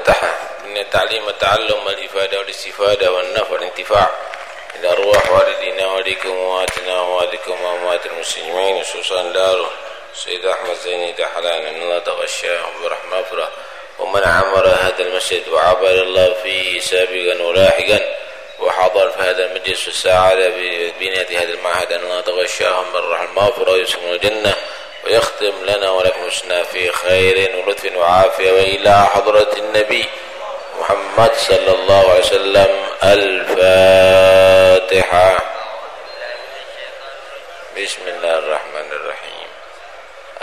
المفتتحة من التعليم والتعلم والإفادة والاستفادة والنفع والانتفاع. إلى أرواح والدينا والديكم وأمواتنا وأمواتكم وأموات المسلمين خصوصا داره سيد أحمد زيني دحلان أن الله تغشاه برحمة فرة ومن عمر هذا المسجد وعبر الله فيه سابقا ولاحقا وحضر في هذا المجلس السعادة ببنية هذا المعهد أن الله تغشاهم بالرحمة المغفرة ويسكن الجنة. ويختم لنا ولكم حسنا في خير ولطف وعافية وإلى حضرة النبي محمد صلى الله عليه وسلم الفاتحة. بسم الله الرحمن الرحيم.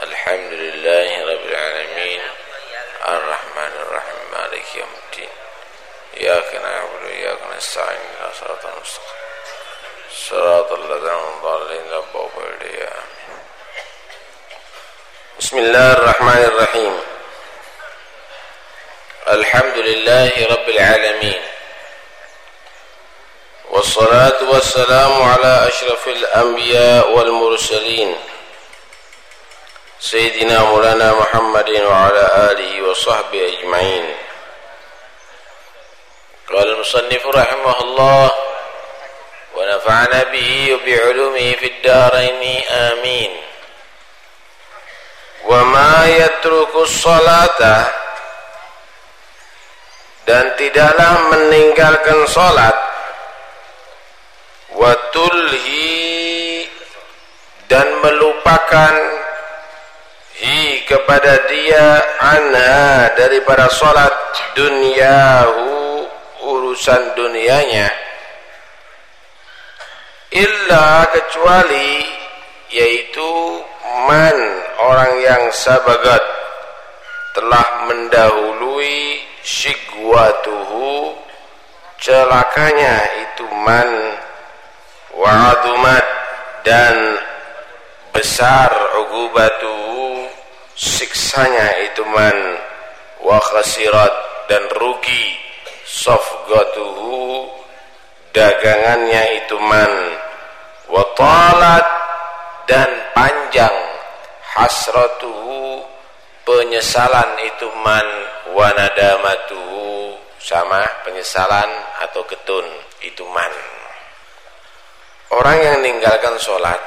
الحمد لله رب العالمين. الرحمن الرحيم. مالك يوم الدين. إياك نعبد وإياك نستعين. إلى صراط المستقيم. صراط الذين ضالين لبوا بسم الله الرحمن الرحيم. الحمد لله رب العالمين. والصلاة والسلام على أشرف الأنبياء والمرسلين. سيدنا مولانا محمد وعلى آله وصحبه أجمعين. قال المصنف رحمه الله ونفعنا به وبعلومه في الدارين. آمين. Wa ma yatrukus salata. Dan tidaklah meninggalkan salat. Wa tulhi. Dan melupakan hi kepada dia anha daripada salat dunyahu urusan dunianya. Illa kecuali yaitu man orang yang sabagat telah mendahului syigwatuhu celakanya itu man wa'adumat dan besar ugubatuhu siksanya itu man wa khasirat dan rugi safgatuhu dagangannya itu man wa talat dan panjang. Hasratuhu penyesalan itu man wanadamatuhu. Sama penyesalan atau ketun itu man. Orang yang meninggalkan sholat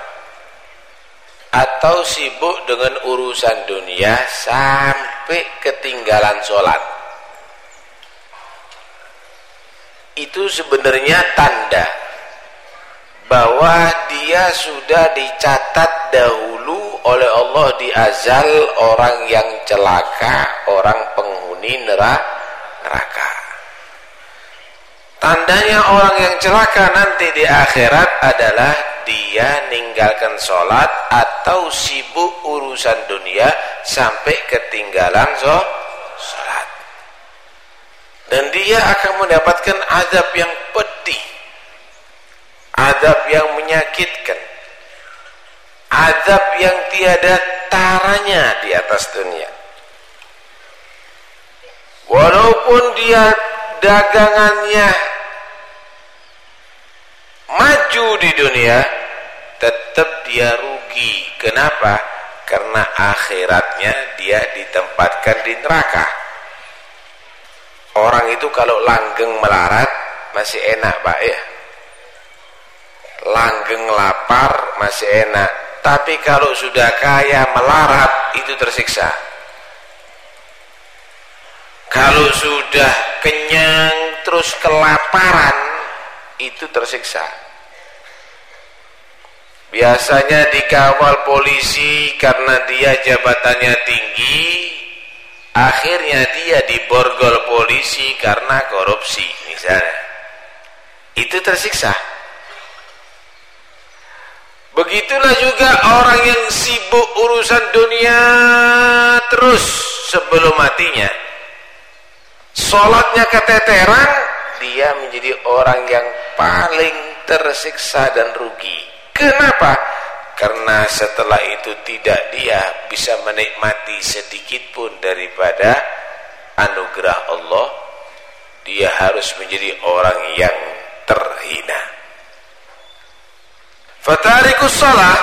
atau sibuk dengan urusan dunia sampai ketinggalan sholat. Itu sebenarnya tanda bahwa dia sudah dicatat dahulu oleh Allah di azal orang yang celaka, orang penghuni neraka. Tandanya orang yang celaka nanti di akhirat adalah dia ninggalkan sholat atau sibuk urusan dunia sampai ketinggalan sholat. Dan dia akan mendapatkan azab yang pedih azab yang menyakitkan. Azab yang tiada taranya di atas dunia. Walaupun dia dagangannya maju di dunia tetap dia rugi. Kenapa? Karena akhiratnya dia ditempatkan di neraka. Orang itu kalau langgeng melarat masih enak pak ya langgeng lapar masih enak. Tapi kalau sudah kaya melarat itu tersiksa. Kalau sudah kenyang terus kelaparan itu tersiksa. Biasanya dikawal polisi karena dia jabatannya tinggi akhirnya dia diborgol polisi karena korupsi misalnya. Itu tersiksa Begitulah juga orang yang sibuk urusan dunia terus sebelum matinya. Sholatnya keteteran, dia menjadi orang yang paling tersiksa dan rugi. Kenapa? Karena setelah itu tidak dia bisa menikmati sedikit pun daripada anugerah Allah. Dia harus menjadi orang yang terhina. Fatarikus salat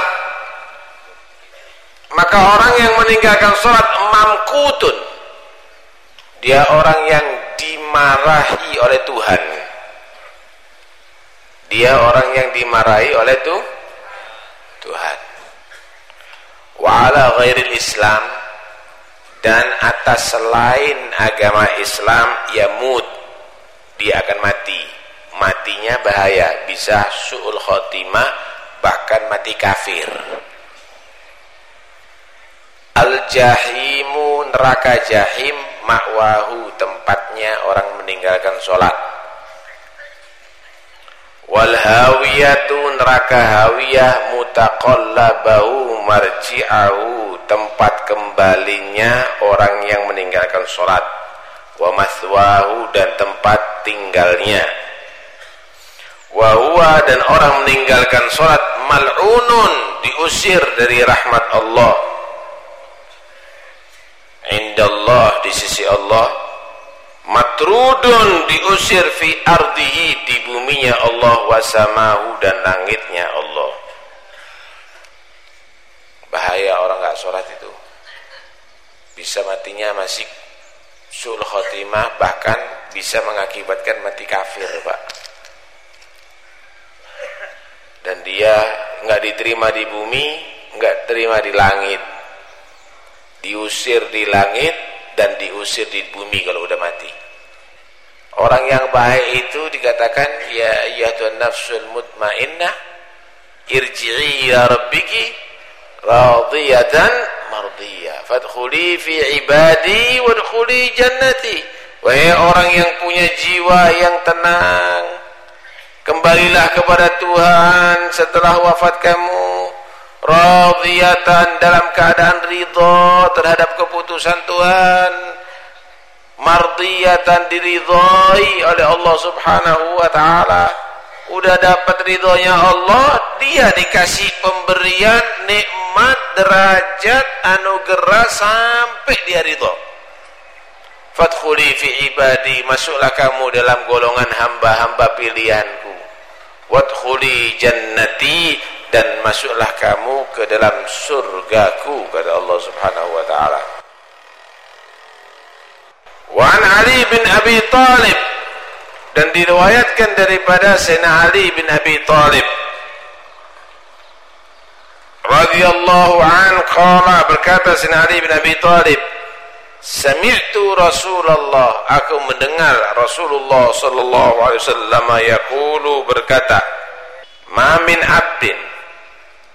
maka orang yang meninggalkan salat mamkutun. Dia orang yang dimarahi oleh Tuhan. Dia orang yang dimarahi oleh tuh Tuhan. Wa ala ghairil Islam dan atas selain agama Islam yamut dia akan mati. Matinya bahaya. Bisa su'ul khotimah bahkan mati kafir. Al-jahimu neraka jahim makwahu tempatnya orang meninggalkan sholat. Wal hawiyatu neraka hawiyah mutaqallabahu marji'ahu tempat kembalinya orang yang meninggalkan sholat. Wa maswahu dan tempat tinggalnya wa huwa dan orang meninggalkan sholat mal'unun diusir dari rahmat Allah. Indallah di sisi Allah. Matrudun diusir fi ardihi di buminya Allah wasamahu dan langitnya Allah. Bahaya orang gak sholat itu. Bisa matinya masih sul khotimah bahkan bisa mengakibatkan mati kafir pak dan dia nggak diterima di bumi nggak terima di langit. Diusir di langit dan diusir di bumi kalau udah mati. Orang yang baik itu dikatakan ya ayyatuhan nafsul mutmainnah irji'i ila rabbiki radiyatan mardiyah. Fadkhuli fi ibadi wadkhuli jannati. Wahai orang yang punya jiwa yang tenang kembalilah kepada Tuhan setelah wafat kamu. Radiyatan dalam keadaan ridho terhadap keputusan Tuhan. Mardiyatan diridhoi oleh Allah subhanahu wa ta'ala. Udah dapat ridhonya Allah dia dikasih pemberian nikmat derajat anugerah sampai dia ridho fadkhuli fi ibadi masuklah kamu dalam golongan hamba-hamba pilihanku wadkhuli jannati dan masuklah kamu ke dalam surgaku kata Allah Subhanahu wa taala. Wa Ali bin Abi Talib dan diriwayatkan daripada Sayyidina Ali bin Abi Talib radhiyallahu an qala berkata Sayyidina Ali bin Abi Talib Sami'tu Rasulullah aku mendengar Rasulullah sallallahu alaihi wasallam yaqulu berkata Ma min abdin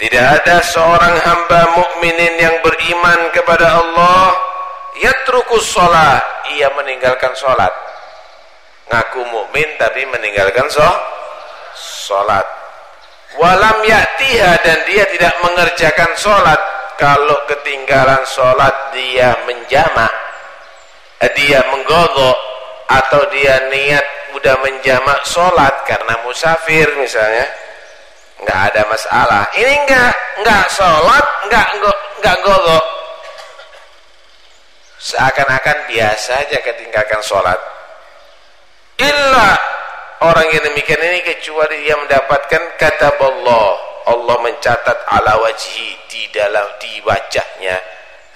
tidak ada seorang hamba mukminin yang beriman kepada Allah yatrukus sholat, ia meninggalkan sholat. Ngaku mukmin tapi meninggalkan sholat. Walam yaktiha dan dia tidak mengerjakan sholat. Kalau ketinggalan sholat dia menjama, dia menggodok atau dia niat udah menjamak sholat karena musafir misalnya nggak ada masalah. Ini nggak nggak sholat nggak nggak golok seakan-akan biasa aja ketinggalkan sholat. Illa orang yang demikian ini kecuali dia mendapatkan kata Allah Allah mencatat ala wajhi di dalam di wajahnya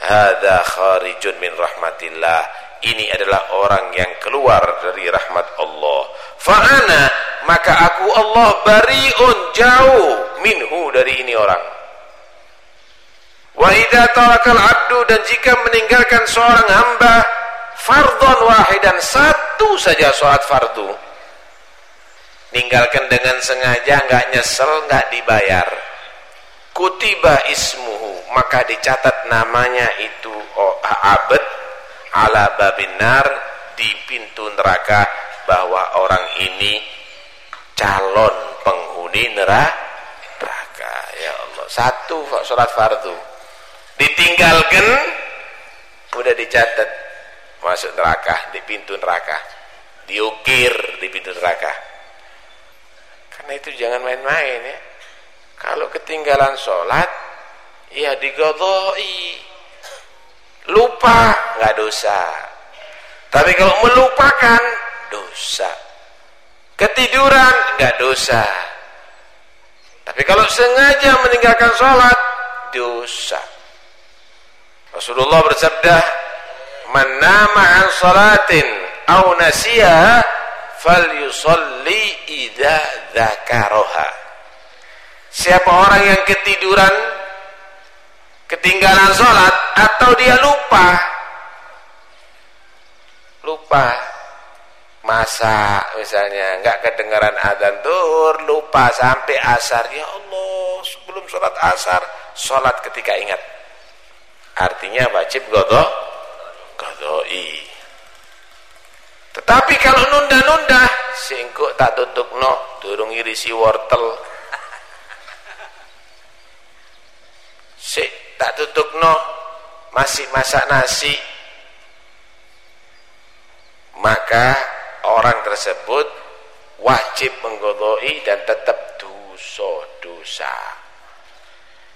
hadza kharijun min rahmatillah. Ini adalah orang yang keluar dari rahmat Allah. Fa'ana maka aku Allah bariun jauh minhu dari ini orang. Wa idza tarakal abdu dan jika meninggalkan seorang hamba fardhon wahidan satu saja salat fardu ninggalkan dengan sengaja enggak nyesel enggak dibayar. Kutiba ismuhu maka dicatat namanya itu oh, abad ala babinar di pintu neraka bahwa orang ini calon penghuni neraka. Ya Allah satu sholat fardu. Ditinggalkan udah dicatat masuk neraka di pintu neraka. Diukir di pintu neraka karena itu jangan main-main ya kalau ketinggalan sholat ya digodoi lupa nggak dosa tapi kalau melupakan dosa Ketiduran enggak dosa. Tapi kalau sengaja meninggalkan sholat, dosa. Rasulullah bersabda, "Man nama an salatin nasiya falyusalli idza dzakaraha siapa orang yang ketiduran ketinggalan sholat atau dia lupa? Lupa. Masa misalnya nggak kedengaran adzan tur lupa sampai asar. Ya Allah sebelum sholat asar sholat ketika ingat. Artinya wajib godok godoi tetapi kalau nunda-nunda singkuk tak tutup no durung irisi wortel. Sik tak tutup no masih masak nasi. Maka orang tersebut wajib menggodoi dan tetap dosa-dosa.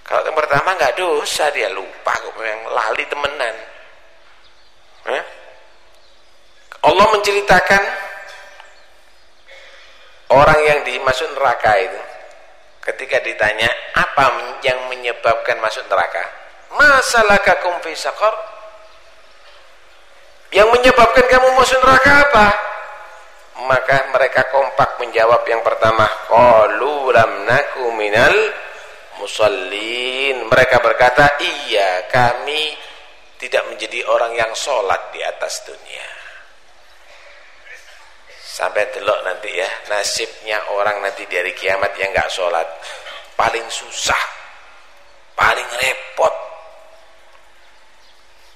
Kalau yang pertama nggak dosa dia lupa kok memang lali temenan eh? Allah menceritakan orang yang dimasuk neraka itu ketika ditanya apa yang menyebabkan masuk neraka? Masalah kakum fi sakor yang menyebabkan kamu masuk neraka apa? Maka mereka kompak menjawab yang pertama qalu lam minal musallin. Mereka berkata iya kami tidak menjadi orang yang sholat di atas dunia sampai delok nanti ya. Nasibnya orang nanti dari kiamat yang nggak sholat. Paling susah. Paling repot.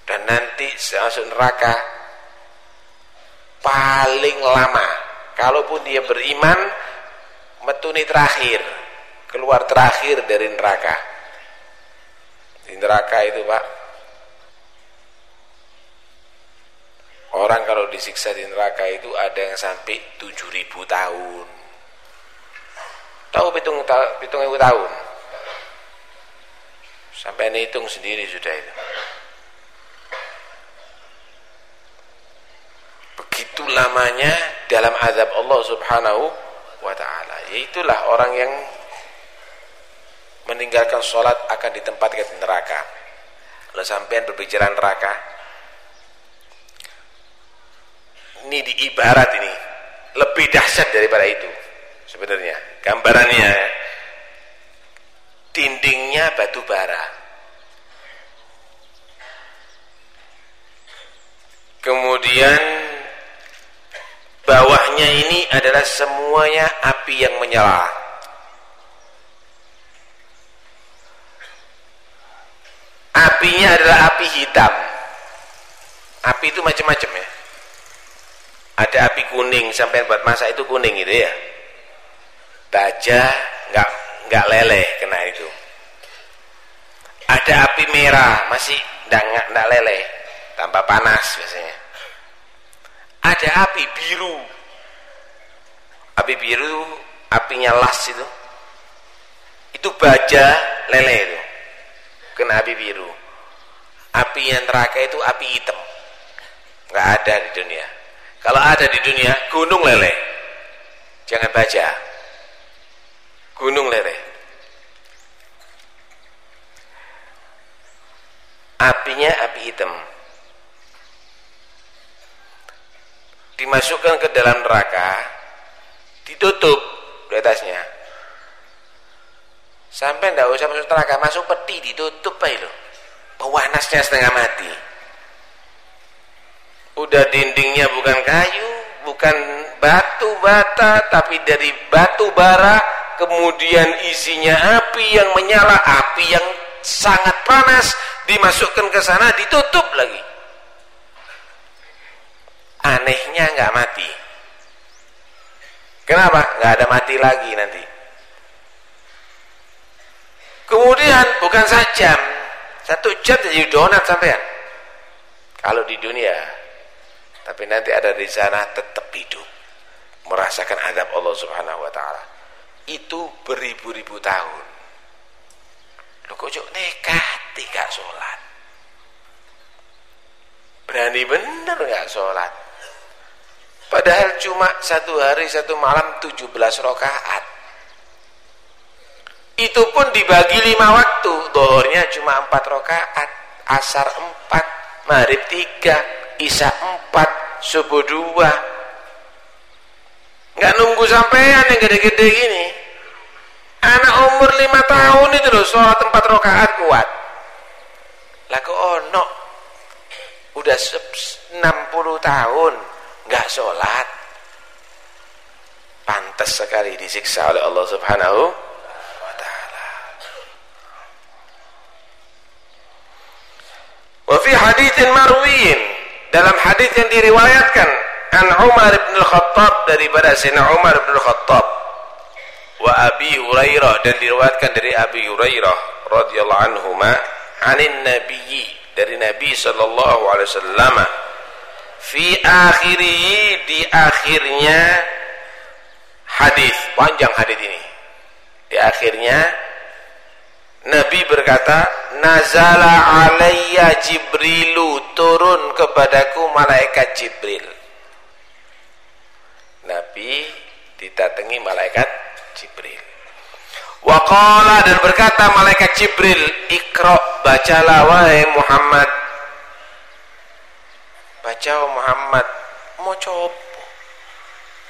Dan nanti masuk neraka paling lama. Kalaupun dia beriman metuni terakhir. Keluar terakhir dari neraka. Di neraka itu pak Orang kalau disiksa di neraka itu ada yang sampai 7000 tahun. Tahu hitung hitung ribu tahun? Sampai hitung sendiri sudah itu. Begitu lamanya dalam azab Allah Subhanahu wa taala. Yaitulah orang yang meninggalkan sholat akan ditempatkan di neraka. Kalau sampean berbicara neraka, ini di ibarat ini. Lebih dahsyat daripada itu sebenarnya. Gambarannya dindingnya batu bara. Kemudian bawahnya ini adalah semuanya api yang menyala. Apinya adalah api hitam. Api itu macam-macam ya ada api kuning sampai buat masak itu kuning gitu ya? Baja nggak nggak leleh kena itu. Ada api merah masih nggak nggak leleh tambah panas biasanya. Ada api biru. Api biru apinya las itu. Itu baja leleh itu. Kena api biru. Api yang neraka itu api hitam. Nggak ada di dunia kalau ada di dunia gunung lele. Jangan baca. Gunung lele. Apinya api hitam. Dimasukkan ke dalam neraka, ditutup di atasnya. Sampai tidak usah masuk neraka, masuk peti ditutup aja loh. Pewanasnya setengah mati udah dindingnya bukan kayu bukan batu bata tapi dari batu bara kemudian isinya api yang menyala api yang sangat panas dimasukkan ke sana ditutup lagi. Anehnya nggak mati. Kenapa? Nggak ada mati lagi nanti. Kemudian bukan sajam satu jam jadi donat sampean. Kalau di dunia tapi nanti ada di sana tetap hidup. Merasakan adab Allah Subhanahu wa taala. Itu beribu-ribu tahun. Lu kok nekat tidak sholat? Berani bener nggak sholat? Padahal cuma satu hari satu malam 17 rakaat. Itu pun dibagi lima waktu. Dohornya cuma empat rakaat asar empat maghrib tiga isya empat subuh dua. Nggak nunggu sampean yang gede-gede gini. Anak umur lima tahun itu loh sholat empat rakaat kuat. Lah kok ono? Udah 60 tahun nggak sholat. Pantas sekali disiksa oleh Allah subhanahu wa ta'ala. Wa fi marwiin dalam hadith yang diriwayatkan an Umar bin Al-Khattab daripada Sayyidina Umar bin Al-Khattab wa Abi Hurairah dan diriwayatkan dari Abi Hurairah radhiyallahu anhuma anin nabiyyi dari Nabi sallallahu alaihi wasallam fi akhiri di akhirnya hadis panjang hadis ini. Di akhirnya Nabi berkata nazala alayya jibrilu turun kepadaku malaikat jibril. Nabi ditatangi malaikat jibril. Waqala dan berkata malaikat jibril ikra bacalah wahai Muhammad. Baca Muhammad mau coba?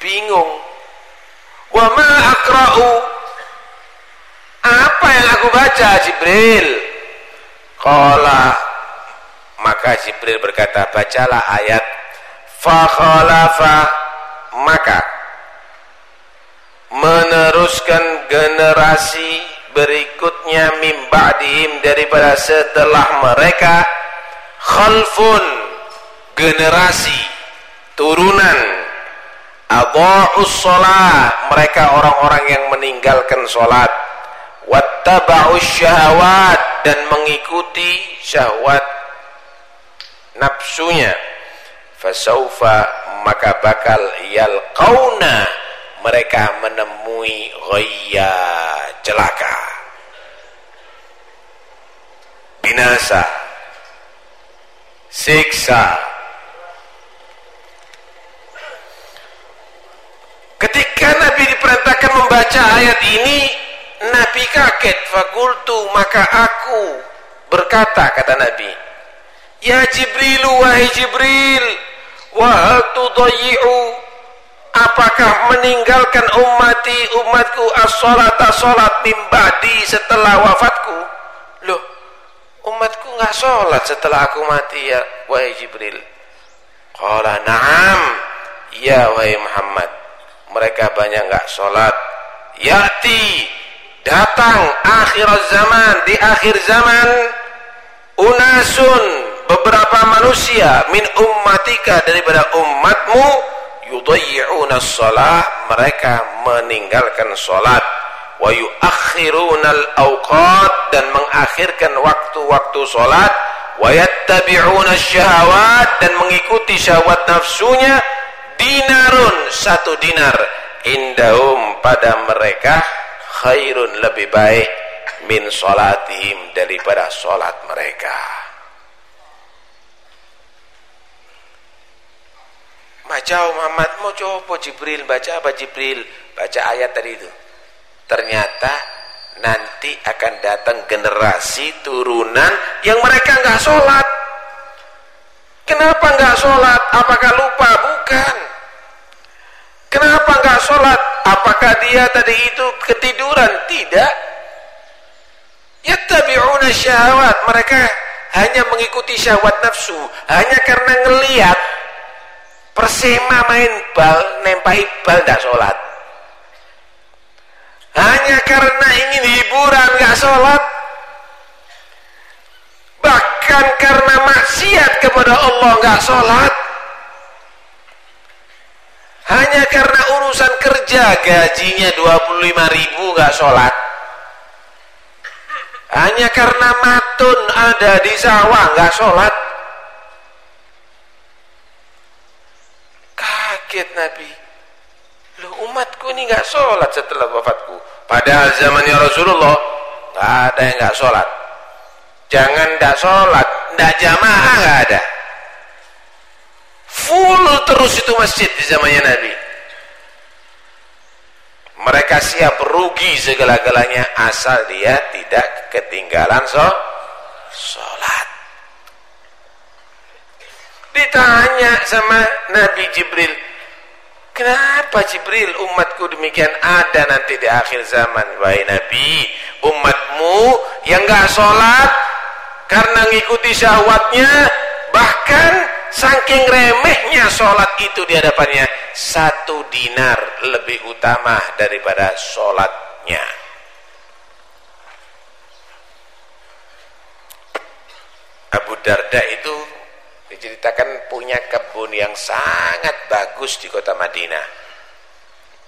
Bingung. Wa ma akra'u apa yang aku baca Jibril? Qala. Maka Jibril berkata bacalah ayat fa khalafa. Maka meneruskan generasi berikutnya mimba'dihim daripada setelah mereka khalfun generasi turunan. Adha'us shalah mereka orang-orang yang meninggalkan salat wattaba'us syahawat. Dan mengikuti syahwat nafsunya. Fasaufa maka bakal yalqauna mereka menemui ghayya celaka. Binasa. Siksa. Ketika Nabi diperintahkan membaca ayat ini, Nabi kaget. Fakultu maka aku berkata kata Nabi, Ya Jibril, wahai Jibril, wahal tudayyi'u apakah meninggalkan ummati umatku as-salat as-salat mimbadi setelah wafatku? Loh, umatku nggak sholat setelah aku mati ya wahai Jibril. Qala na'am, ya wahai Muhammad mereka banyak nggak sholat yati datang akhir zaman di akhir zaman unasun beberapa manusia min ummatika daripada umatmu yudayyi'una sholat mereka meninggalkan sholat wa yuakhiruna al-awqat dan mengakhirkan waktu-waktu sholat wa yattabi'una syahawat dan mengikuti syahwat nafsunya. Dinarun satu dinar indahum pada mereka khairun lebih baik min solatihim daripada solat mereka baca Muhammad mau coba Jibril baca apa Jibril baca ayat tadi itu ternyata nanti akan datang generasi turunan yang mereka nggak sholat Kenapa enggak sholat? Apakah lupa? Bukan. Kenapa enggak sholat? Apakah dia tadi itu ketiduran? Tidak. Yattabi'una syahwat. Mereka hanya mengikuti syahwat nafsu. Hanya karena ngelihat Persema main bal, nempai bal enggak sholat. Hanya karena ingin hiburan enggak sholat bahkan karena maksiat kepada Allah nggak sholat hanya karena urusan kerja gajinya 25 ribu nggak sholat. Hanya karena matun ada di sawah nggak sholat. Kaget Nabi. Lu umatku ini nggak sholat setelah wafatku. Padahal zamannya Rasulullah nggak ada yang nggak sholat. Jangan tidak sholat tidak jamaah nggak ada full terus itu masjid di zamannya Nabi. Mereka siap rugi segala-galanya asal dia tidak ketinggalan so sholat. Ditanya sama Nabi Jibril, Kenapa Jibril umatku demikian ada nanti di akhir zaman Wahai Nabi? Umatmu yang gak sholat Karena ngikuti syahwatnya Bahkan saking remehnya sholat itu di hadapannya Satu dinar lebih utama daripada sholatnya. Abu Darda itu diceritakan punya kebun yang sangat bagus di kota Madinah.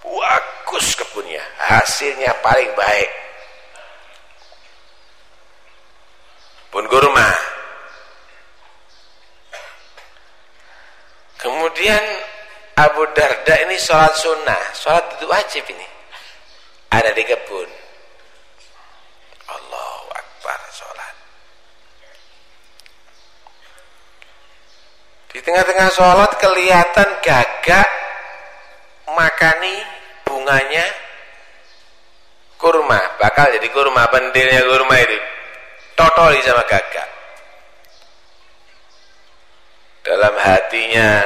Bagus kebunnya hasilnya paling baik. Pun kurma kemudian Abu Darda ini sholat sunnah sholat itu wajib ini ada di kebun Di tengah-tengah sholat kelihatan gagak makani bunganya kurma. Bakal jadi kurma, pentilnya kurma itu. Totoli sama gagak. Dalam hatinya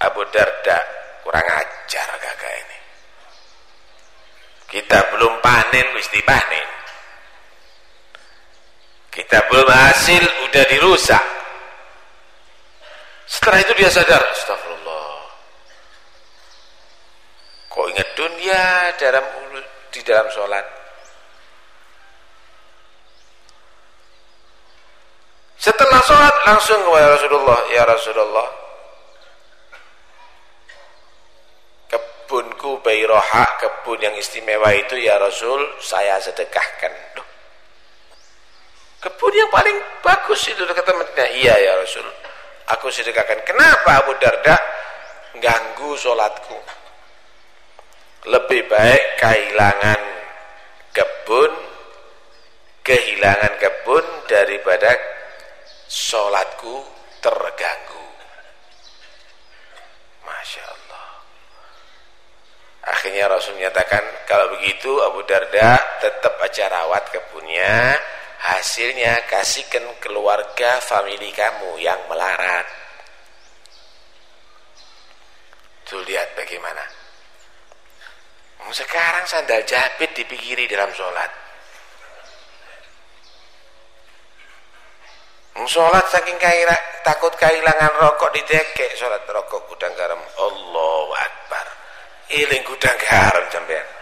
Abu Darda kurang ajar gagak ini. Kita belum panen, mesti panen. Kita belum hasil, udah dirusak. Setelah itu dia sadar, astagfirullah. Kok ingat dunia dalam di dalam sholat? Setelah sholat langsung kepada Rasulullah, ya Rasulullah. Kebunku Bayroha, kebun yang istimewa itu ya Rasul, saya sedekahkan. Duh. Kebun yang paling bagus itu kata Madinah. Iya ya Rasul aku sedekahkan. Kenapa Abu Darda ganggu sholatku? Lebih baik kehilangan kebun, kehilangan kebun daripada sholatku terganggu. Masya Allah. Akhirnya Rasul menyatakan, kalau begitu Abu Darda tetap aja rawat kebunnya, hasilnya kasihkan keluarga famili kamu yang melarat tuh lihat bagaimana sekarang sandal jepit dipikiri dalam sholat sholat saking kaira, takut kehilangan rokok ditekek sholat rokok gudang garam Allah Akbar iling gudang garam sampean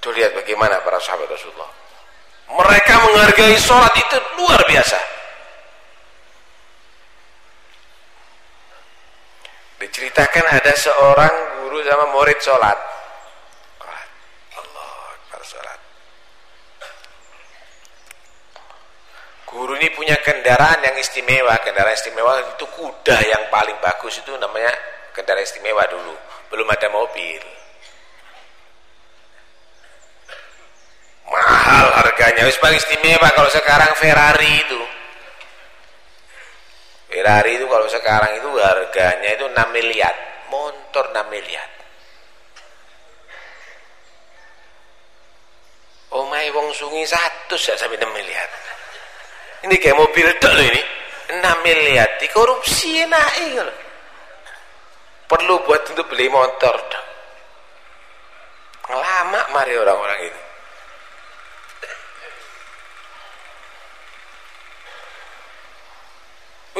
Tuh lihat bagaimana para sahabat Rasulullah. Mereka menghargai sholat itu luar biasa. Diceritakan ada seorang guru sama murid sholat. Allah Akbar sholat. Guru ini punya kendaraan yang istimewa. Kendaraan istimewa itu kuda yang paling bagus itu namanya kendaraan istimewa dulu. Belum ada mobil. mahal harganya wis paling istimewa kalau sekarang Ferrari itu Ferrari itu kalau sekarang itu harganya itu 6 miliar motor 6 miliar oh wong sungi satu sampai 6 miliar ini kayak mobil dok loh ini 6 miliar dikorupsi naik loh perlu buat untuk beli motor dok lama mari orang-orang itu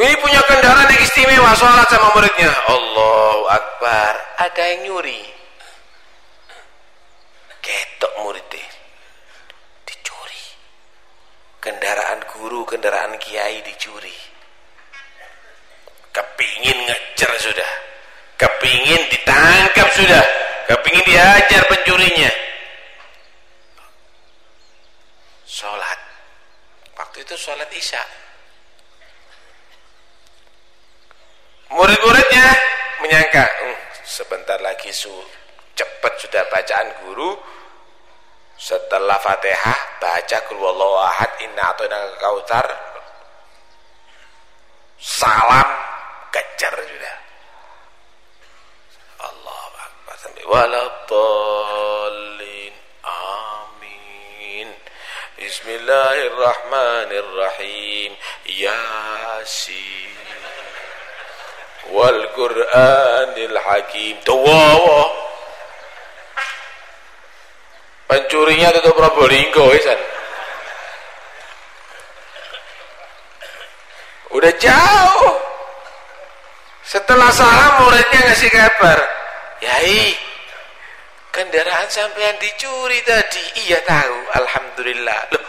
Ini punya kendaraan yang istimewa sholat sama muridnya. Allahu Akbar. Ada yang nyuri. Ketok muridnya. Dicuri. Kendaraan guru, kendaraan kiai dicuri. Kepingin ngejar sudah. Kepingin ditangkap sudah. Kepingin diajar pencurinya. Sholat. Waktu itu sholat isya. Murid-muridnya menyangka, hm, sebentar lagi su cepat sudah bacaan guru. Setelah Fatihah baca kul ahad inna atau kautar salam kejar sudah. Allah Akbar sampai waladdallin amin. Bismillahirrahmanirrahim. Bismillahirrahmanirrahim Yasin Wal Qur'anil Hakim Tawawa Pencurinya tutup Probolinggo Isan Udah jauh. Setelah salam muridnya ngasih kabar. Yai kendaraan sampean dicuri tadi. Iya tahu Alhamdulillah. Loh.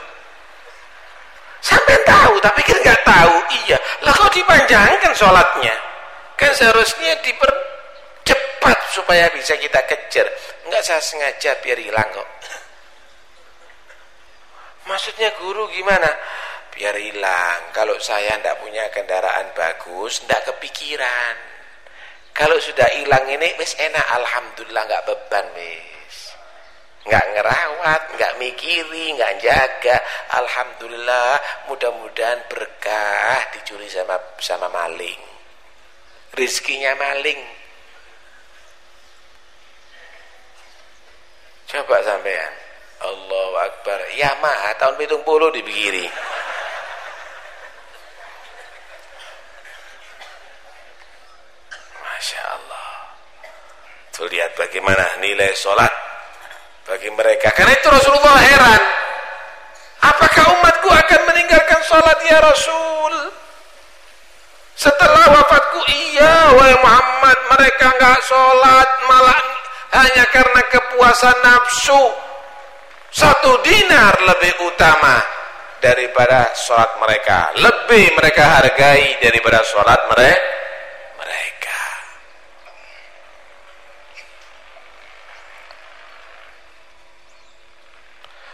Sampean tahu tapi kan nggak tahu. Iya. Lah kok dipanjangkan sholatnya? Kan seharusnya dipercepat supaya bisa kita kejar nggak saya sengaja biar hilang kok maksudnya guru gimana biar hilang kalau saya ndak punya kendaraan bagus ndak kepikiran kalau sudah hilang ini wis enak alhamdulillah nggak beban wis. Nggak ngerawat, nggak mikiri, nggak jaga. Alhamdulillah mudah-mudahan berkah dicuri sama sama maling. Rizkinya maling. Coba sampean. Allahu Akbar. Ya mah tahun 70 dipikiri. Masya Allah. Tuh lihat bagaimana nilai sholat bagi mereka. Karena itu Rasulullah heran. Apakah umatku akan meninggalkan sholat ya Rasul? Setelah wafatku iya wahai Muhammad mereka nggak sholat malah hanya karena kepuasan nafsu. Satu dinar lebih utama daripada sholat mereka. Lebih mereka hargai daripada sholat mereka.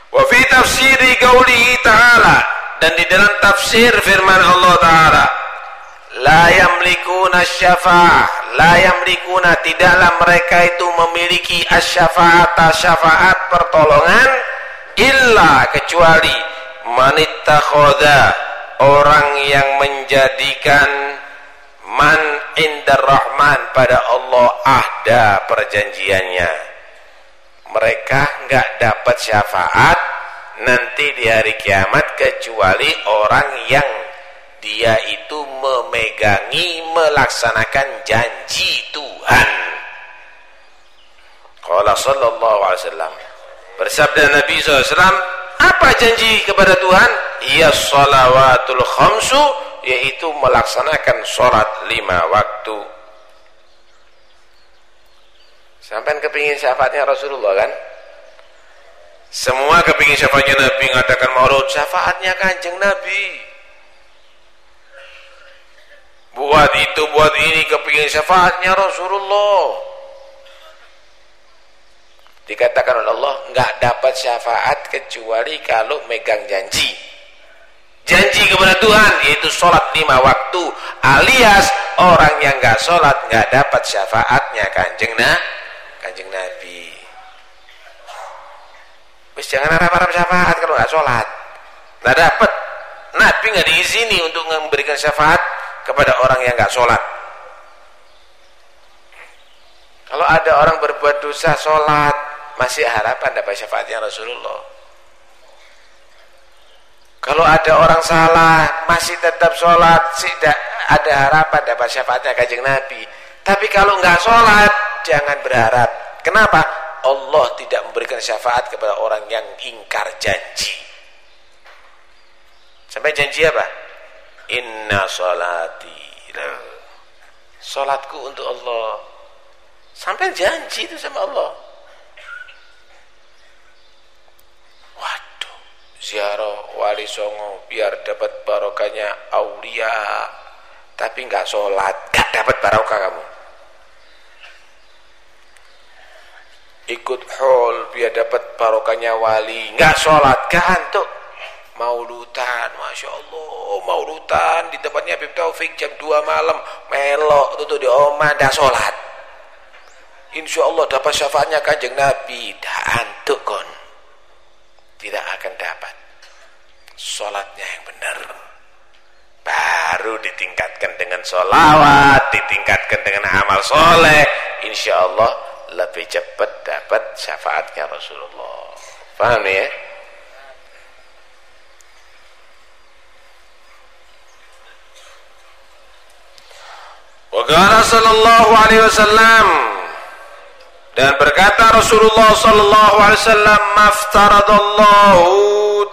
Wa fi tafsiri qaulihi ta'ala dan di dalam tafsir firman Allah taala la yamlikuna syafa'ah la yamlikuna tidaklah mereka itu memiliki asyafa'ata syafaat pertolongan illa kecuali manittakhadha orang yang menjadikan man indar rahman pada Allah ahda perjanjiannya. Mereka nggak dapat syafaat nanti di hari kiamat kecuali orang yang dia itu memegangi melaksanakan janji Tuhan. Qala sallallahu alaihi wasallam bersabda Nabi SAW apa janji kepada Tuhan? Ya salawatul khamsu yaitu melaksanakan sholat lima waktu Sampai kepingin syafaatnya Rasulullah kan? Semua kepingin syafaatnya Nabi mengatakan maulud syafaatnya kanjeng Nabi. Buat itu, buat ini kepingin syafaatnya Rasulullah. Dikatakan oleh Allah nggak dapat syafaat kecuali kalau megang janji. Janji kepada Tuhan yaitu sholat lima waktu alias orang yang nggak sholat nggak dapat syafaatnya kanjeng Nabi kanjeng Nabi wis jangan harap-harap syafaat kalau nggak sholat nggak dapat Nabi nggak diizini untuk memberikan syafaat kepada orang yang nggak sholat kalau ada orang berbuat dosa sholat masih harapan dapat syafaatnya Rasulullah kalau ada orang salah masih tetap sholat tidak ada harapan dapat syafaatnya kanjeng Nabi tapi kalau nggak sholat jangan berharap. Kenapa? Allah tidak memberikan syafaat kepada orang yang ingkar janji. Sampai janji apa? Inna salati. Salatku untuk Allah. Sampai janji itu sama Allah. Waduh, ziarah wali songo biar dapat barokahnya aulia, tapi nggak sholat, nggak dapat barokah kamu. ikut hall biar dapat barokahnya wali nggak sholat kantuk maulutan masya Allah. Maulutan di tempatnya Habib Taufik jam 2 malam. Melok tuh di oma dah sholat. Insya Allah dapat syafaatnya kanjeng Nabi. Dah antuk kon. Tidak akan dapat. Sholatnya yang benar. Baru ditingkatkan dengan sholawat ditingkatkan dengan amal soleh. Insya Allah lebih cepat dapat syafaatnya Rasulullah. Paham ya? Qala sallallahu alaihi wasallam. Dan berkata Rasulullah sallallahu alaihi wasallam maftaradallahu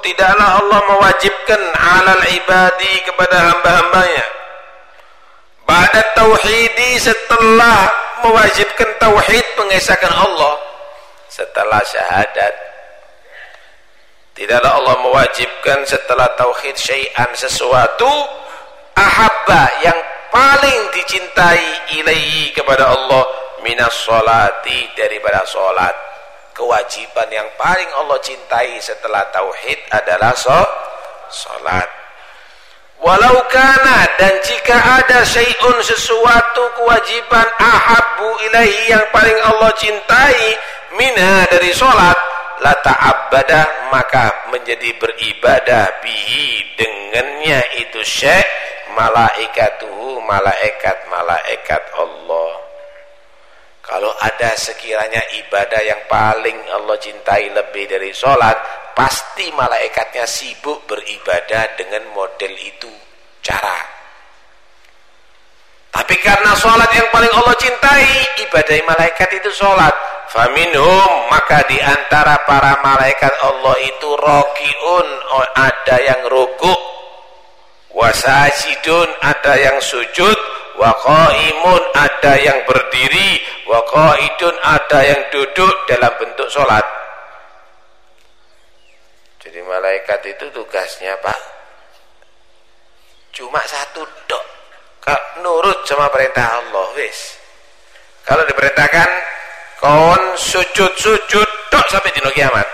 tidaklah Allah mewajibkan alal ibadi kepada hamba-hambanya. Pada tauhidi setelah mewajibkan tauhid pengesakan Allah. Setelah syahadat. Tidaklah Allah mewajibkan setelah tauhid syai'an sesuatu ahabba yang paling dicintai ilaihi kepada Allah minas solati daripada solat kewajiban yang paling Allah cintai setelah tauhid adalah so, solat walau kana dan jika ada syai'un sesuatu kewajiban ahabbu ilaihi yang paling Allah cintai minha dari solat la ta'abbada maka menjadi beribadah bihi dengannya itu syekh malaikatuhu malaikat-malaikat Allah kalau ada sekiranya ibadah yang paling Allah cintai lebih dari sholat, pasti malaikatnya sibuk beribadah dengan model itu, cara. Tapi karena sholat yang paling Allah cintai, ibadah malaikat itu sholat. Faminhum, maka di antara para malaikat Allah itu rokiun, oh, ada yang rukuk. Wasajidun, ada yang sujud wa qaimun ada yang berdiri wa qaidun ada yang duduk dalam bentuk sholat jadi malaikat itu tugasnya Pak cuma satu dok nurut sama perintah Allah wis? Kalau diperintahkan kon sujud-sujud dok sampai di kiamat.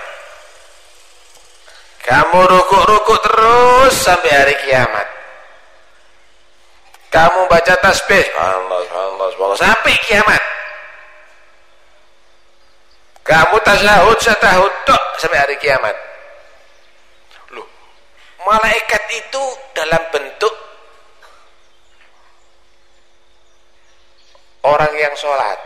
Kamu rukuk-rukuk terus sampai hari kiamat. Kamu baca tasbih Allah Allah Allah sampai kiamat. Kamu tasyahud setahun tok sampai hari kiamat. Loh malaikat itu dalam bentuk orang yang sholat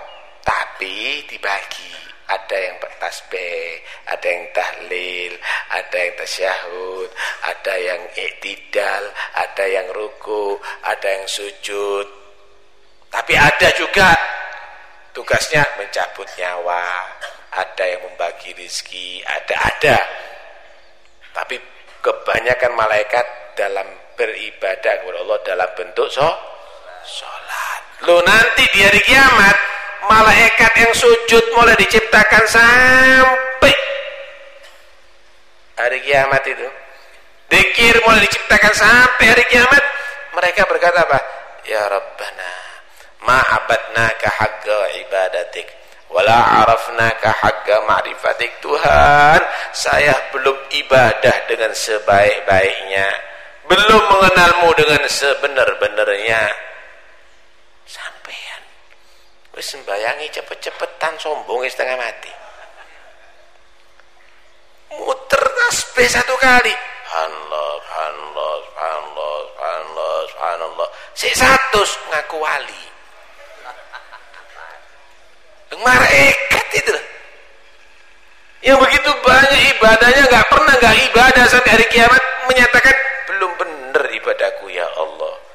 tapi dibagi ada yang bertasbih, ada yang tahlil, ada yang tasyahud, ada yang iktidal, ada yang ruku, ada yang sujud. Tapi ada juga tugasnya mencabut nyawa, ada yang membagi rizki, ada-ada. Tapi kebanyakan malaikat dalam beribadah kepada Allah dalam bentuk so, sholat. Lo nanti di hari kiamat malaikat yang sujud mulai diciptakan sampai hari kiamat itu. Dikir mulai diciptakan sampai hari kiamat mereka berkata apa? Ya Rabbana ma'abadnaka haqqa ibadatik wala arafnaka haqqa ma'rifatik. Tuhan saya belum ibadah dengan sebaik-baiknya belum mengenalmu dengan sebenar-benarnya Wis sembayangi cepet-cepetan sombong setengah mati. Muter tasbih satu kali. Allah, Allah, Allah, Allah, Allah. Si satu ngaku wali. Malaikat itu. Yang begitu banyak ibadahnya nggak pernah nggak ibadah sampai hari kiamat menyatakan belum benar ibadahku ya Allah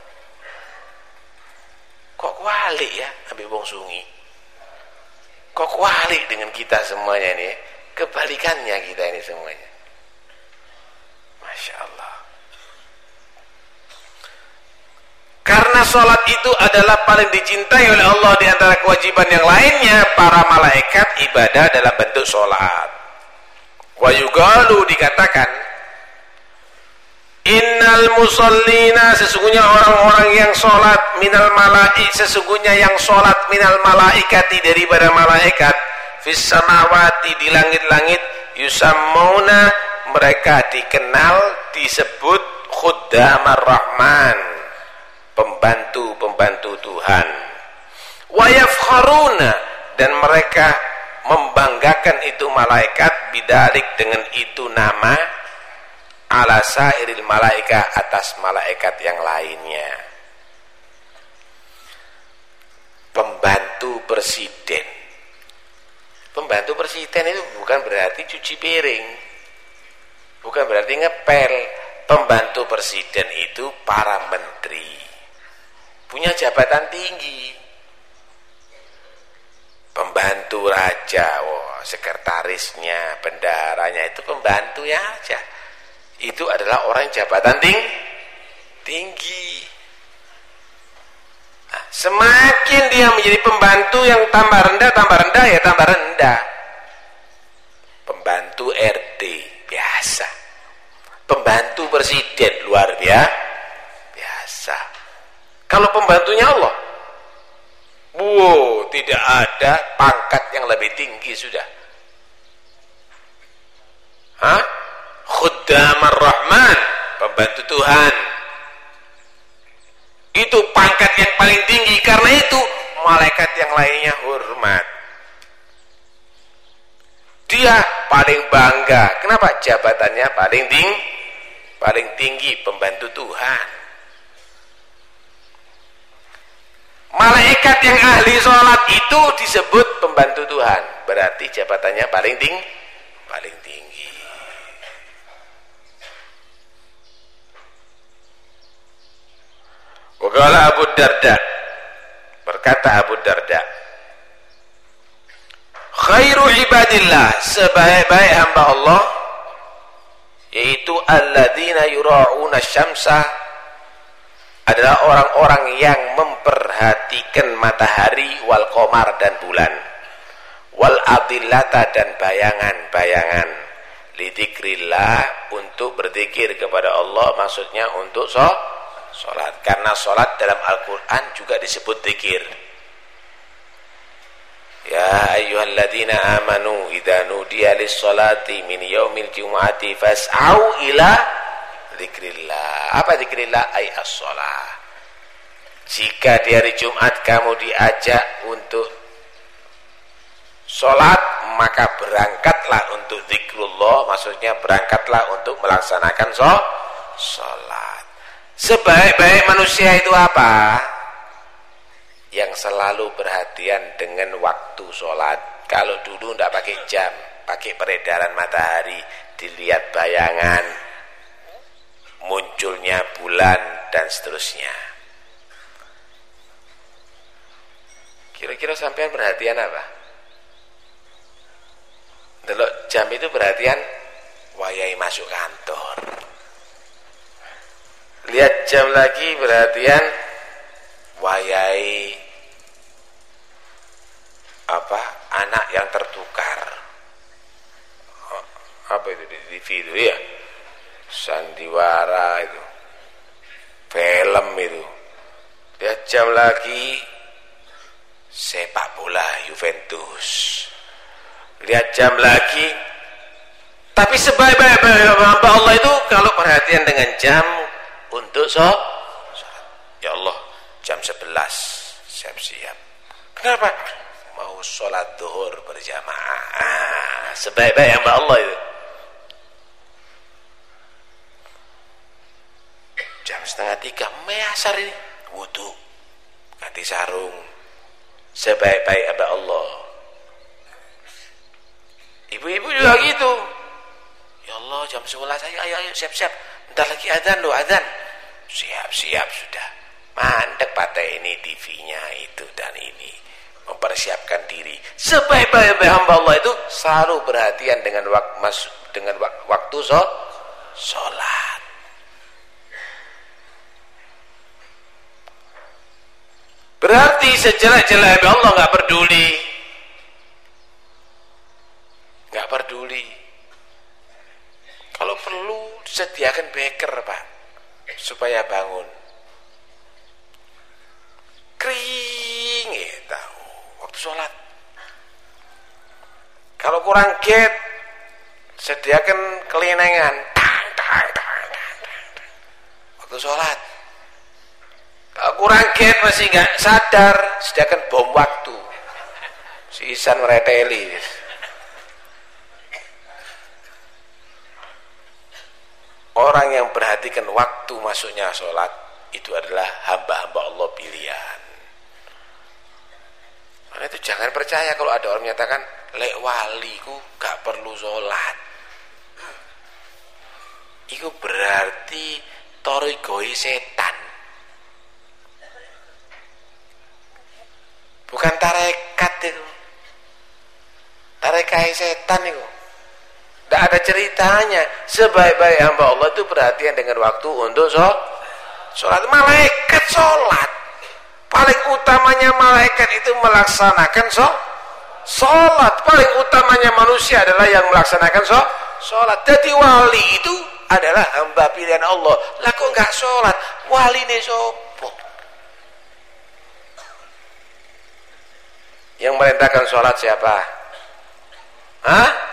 kok wali ya Habib Wong Sungi. Kok wali dengan kita semuanya ini kebalikannya kita ini semuanya. Masya Allah. Karena sholat itu adalah paling dicintai oleh Allah di antara kewajiban yang lainnya para malaikat ibadah dalam bentuk sholat. Wa yugalu dikatakan Innal musallina sesungguhnya orang-orang yang sholat minal malaik sesungguhnya yang sholat minal malaikati daripada malaikat fis samawati di langit-langit yusammuna mereka dikenal disebut khuddamar rahman pembantu-pembantu Tuhan. Wa yafkharuna dan mereka membanggakan itu malaikat bidalik dengan itu nama ala sairil malaika atas malaikat yang lainnya. Pembantu presiden. Pembantu presiden itu bukan berarti cuci piring. Bukan berarti ngepel. Pembantu presiden itu para menteri. Punya jabatan tinggi. Pembantu raja. Oh, sekretarisnya bendaranya itu pembantu ya aja itu adalah orang jabatan ting tinggi. Nah, semakin dia menjadi pembantu yang tambah rendah tambah rendah ya tambah rendah. Pembantu RT biasa. Pembantu presiden luar biasa. Kalau pembantunya Allah. Wow tidak ada pangkat yang lebih tinggi sudah. Hah khuddamar rahman pembantu Tuhan. Itu pangkat yang paling tinggi karena itu malaikat yang lainnya hormat. Dia paling bangga. Kenapa? Jabatannya paling tinggi paling tinggi pembantu Tuhan. Malaikat yang ahli sholat itu disebut pembantu Tuhan. Berarti jabatannya paling tinggi paling tinggi Wakala Abu Darda. Berkata Abu Darda khairu ibadillah. Sebaik-baik hamba Allah yaitu alladzina yura'una syamsa adalah orang-orang yang memperhatikan matahari wal komar dan bulan. Wal adillata dan bayangan-bayangan. Lidikrillah untuk berzikir kepada Allah maksudnya untuk sholat karena sholat dalam Al-Quran juga disebut zikir Ya ayyuhalladzina amanu idza nudiya lis-salati min yaumil jumu'ati fas'au ila dzikrillah. Apa dzikrillah? Ay as-shalah. Jika di hari Jumat kamu diajak untuk salat, maka berangkatlah untuk zikrullah, maksudnya berangkatlah untuk melaksanakan salat. Sebaik-baik manusia itu apa? yang selalu perhatian dengan waktu sholat. Kalau dulu tidak pakai jam pakai peredaran matahari dilihat bayangan munculnya bulan dan seterusnya. Kira-kira sampean perhatian apa? Delok jam itu perhatian wayai masuk kantor lihat jam lagi perhatian. Wayai. Apa? Anak yang tertukar. Apa itu di TV itu? Ya sandiwara itu. Film itu. Lihat jam lagi. Sepak bola Juventus. Lihat jam lagi. Tapi sebaik-baik Allah itu kalau perhatian dengan jam untuk so? Ya Allah jam 11 siap-siap. Kenapa? Mau sholat duhur berjamaah. Ah, sebaik-baik hamba Allah itu. Jam setengah tiga. Measar ini. Wudhu ganti sarung. Sebaik-baik hamba Allah. Ibu-ibu juga gitu. Ya Allah jam 11 ayo ayo ayo. Siap-siap bentar lagi adzan loh adzan siap-siap sudah. Mandek pakai ini TV-nya itu dan ini. Mempersiapkan diri. Sebaik-baik hamba Allah itu selalu perhatian dengan waktu dengan waktu sholat berarti sejelek-jelek Allah nggak peduli. Nggak peduli. Kalau perlu sediakan beker pak supaya bangun. Kering ya tahu waktu sholat. Kalau kurang get sediakan kelinengan. Waktu sholat. Kalau kurang get masih nggak sadar sediakan bom waktu. Sisan mereteli orang yang perhatikan waktu masuknya sholat itu adalah hamba-hamba Allah pilihan karena itu jangan percaya kalau ada orang menyatakan lek waliku gak perlu sholat. Itu berarti torigoi setan. bukan tarekat itu tarekai setan itu tidak ada ceritanya. Sebaik-baik hamba Allah itu perhatian dengan waktu untuk sholat. Malaikat sholat. Paling utamanya malaikat itu melaksanakan sholat. Paling utamanya manusia adalah yang melaksanakan sholat. Jadi wali itu adalah hamba pilihan Allah. Lah kok nggak sholat? Wali ini sopo? Yang merintahkan sholat siapa? Hah?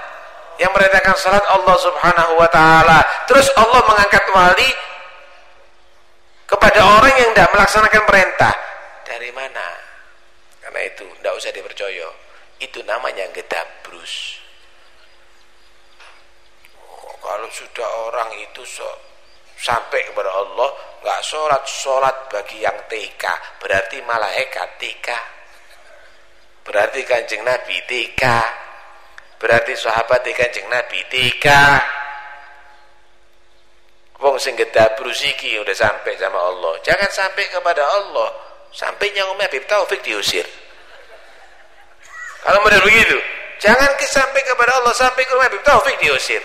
Yang merintahkan sholat Allah subhanahu wa ta'ala. Terus Allah mengangkat wali kepada orang yang tidak melaksanakan perintah. Dari mana? Karena itu tidak usah dipercaya. Itu namanya gedabrus kalau sudah orang itu so, sampai kepada Allah nggak sholat sholat bagi yang TK berarti malaikat TK berarti kanjeng Nabi TK berarti sahabat kanjeng Nabi TK Wong sing gedabrus iki udah sampai sama Allah. Jangan sampai kepada Allah. Sampainya Umi Habib Taufik diusir. Kalau model begitu, jangan sampai kepada Allah, sampai ke Umi Habib Taufik diusir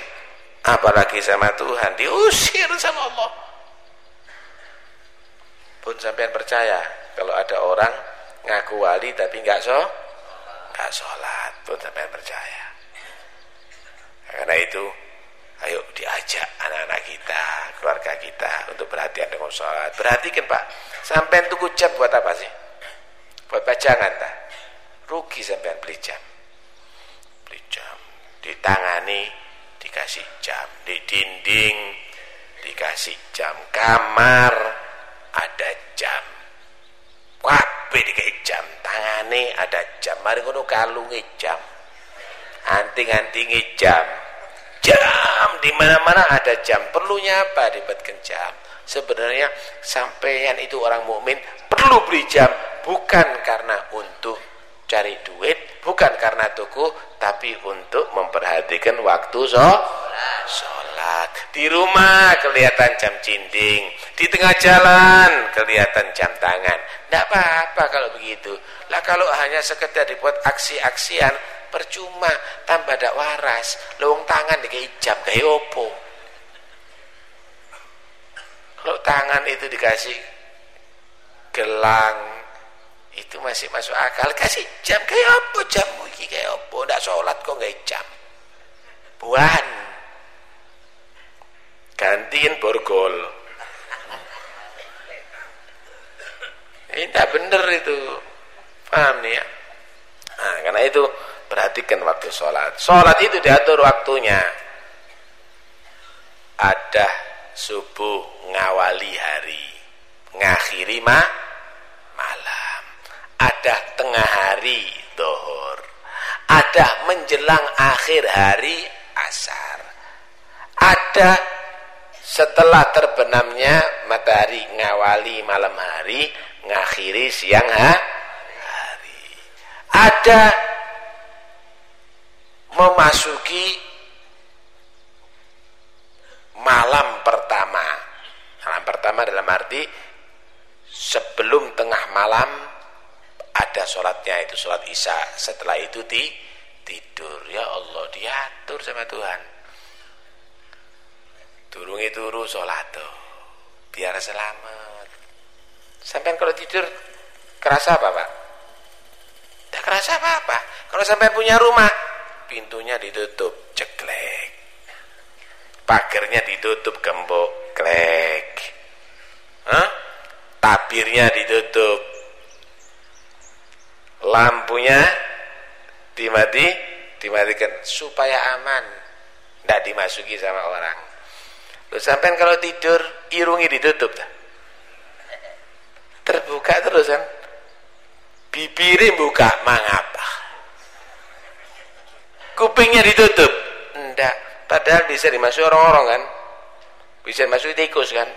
apalagi sama Tuhan diusir sama Allah pun sampean percaya kalau ada orang ngaku wali tapi nggak so nggak sholat pun sampean percaya karena itu ayo diajak anak-anak kita keluarga kita untuk perhatian dengan sholat. Perhatikan pak. Sampean tuku jam buat apa sih? Buat pajangan tak rugi sampean beli jam. Beli jam. Ditangani dikasih jam. Di dinding dikasih jam. Kamar ada jam. Kabeh dikasih jam. Tangane ada jam. Mari ngono kalunge jam. Anting-antinge jam jam! Di mana-mana ada jam. Perlunya apa dibuatkan jam? Sebenarnya sampeyan itu orang mukmin perlu beli jam. Bukan karena untuk cari duit bukan karena tuku tapi untuk memperhatikan waktu so sholat. Di rumah kelihatan jam cinding di tengah jalan kelihatan jam tangan. Tidak apa-apa kalau begitu. Lah kalau hanya sekedar dibuat aksi-aksian percuma tambah tidak waras. Lewong tangan dikasih jam kayak opo? Kalau tangan itu dikasih gelang itu masih masuk akal. Kasih jam kayak apa jammu ini kayak apa ndak sholat kok nggak jam? Buan. Gantiin borgol ini tidak benar itu. Paham nih ya? Nah, karena itu perhatikan waktu sholat. Sholat itu diatur waktunya. Ada subuh ngawali hari. Ngakhiri mah malam. Ada tengah hari dohor ada menjelang akhir hari asar. Ada setelah terbenamnya matahari ngawali malam hari ngakhiri siang hari. Ada memasuki malam pertama. Malam pertama dalam arti sebelum tengah malam ada sholatnya itu sholat isya. Setelah itu di tidur. Ya Allah diatur sama Tuhan. Turungi turu sholat tuh biar selamat. Sampai kalau tidur kerasa apa pak? Tidak kerasa apa-apa. Kalau sampai punya rumah pintunya ditutup ceklek. Pagernya ditutup gembok klek. Hah? tabirnya ditutup. Lampunya dimati dimatikan supaya aman. Tidak dimasuki sama orang. Lu sampai kalau tidur irungi ditutup terbuka terus kan? Bibirnya buka mengapa kupingnya ditutup. Enggak padahal bisa dimasuki orang-orang kan? Bisa dimasuki tikus kan?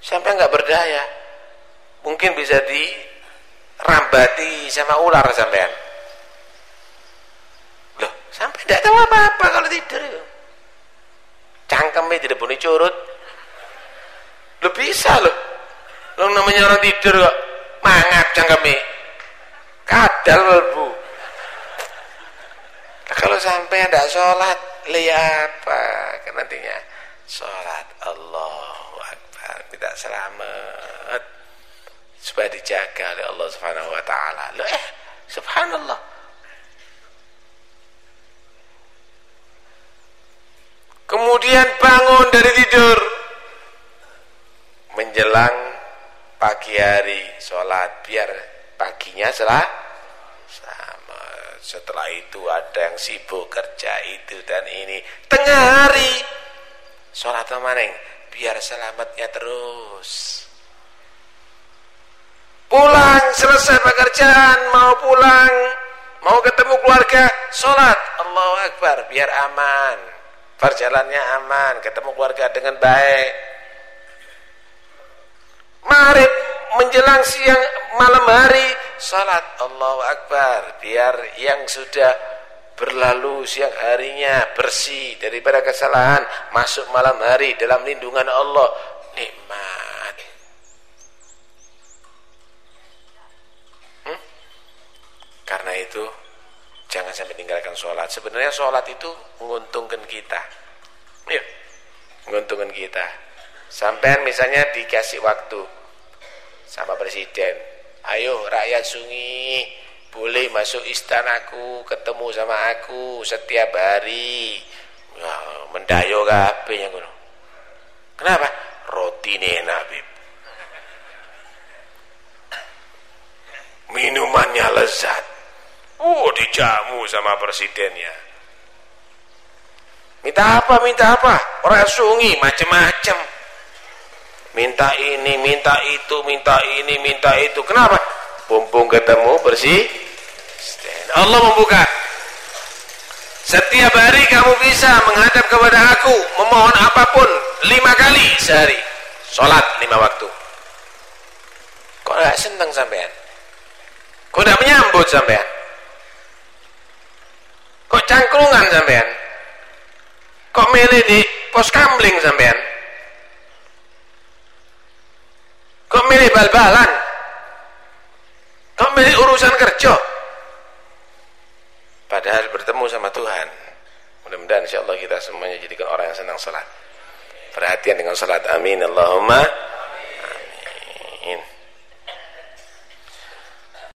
Sampai nggak berdaya. Mungkin bisa di rambati sama ular sampean. Loh sampai tidak tahu apa-apa kalau tidur cangkemnya tidak boleh curut. Lo bisa loh. Lo namanya orang tidur kok. Mangap cangkemnya kadal melbu nah, kalau sampai tidak sholat lihat apa kan nantinya. Sholat Allahu Akbar. Tidak selamat. Supaya dijaga oleh Allah Subhanahu Wa Taala. Eh Subhanallah. Kemudian bangun dari tidur. Menjelang pagi hari sholat biar paginya sama setelah itu ada yang sibuk kerja itu dan ini. Tengah hari sholat maning? Biar selamatnya terus. Pulang selesai pekerjaan. Mau pulang. Mau ketemu keluarga. Sholat. Allahu Akbar. Biar aman. Perjalannya aman, ketemu keluarga dengan baik. Marib menjelang siang malam hari salat Allahu Akbar biar yang sudah berlalu siang harinya bersih daripada kesalahan masuk malam hari dalam lindungan Allah nikmat hmm? karena itu Jangan sampai tinggalkan sholat. Sebenarnya sholat itu menguntungkan kita. Ya, menguntungkan kita. Sampai misalnya dikasih waktu sama presiden. Ayo rakyat sungi, boleh masuk istanaku, ketemu sama aku setiap hari. Ya, mendayo kabeh yang ngono. Kenapa? Roti Habib. Minumannya lezat Oh dijamu sama presidennya. Minta apa, minta apa? Orang sungi macam-macam. Minta ini, minta itu, minta ini, minta itu. Kenapa? Pumpung ketemu bersih. Allah membuka. Setiap hari kamu bisa menghadap kepada aku, memohon apa pun lima kali sehari. Sholat lima waktu. Kok gak senang sampean? Kok gak menyambut sampean? Kok cangkrungan sampean? Kok milih di pos kamling sampean? Kok milih bal-balan? Kok milih urusan kerja? Padahal bertemu sama Tuhan. Mudah-mudahan insyaAllah kita semuanya jadikan orang yang senang salat. Perhatian dengan salat. Amin. Allahumma. Amin.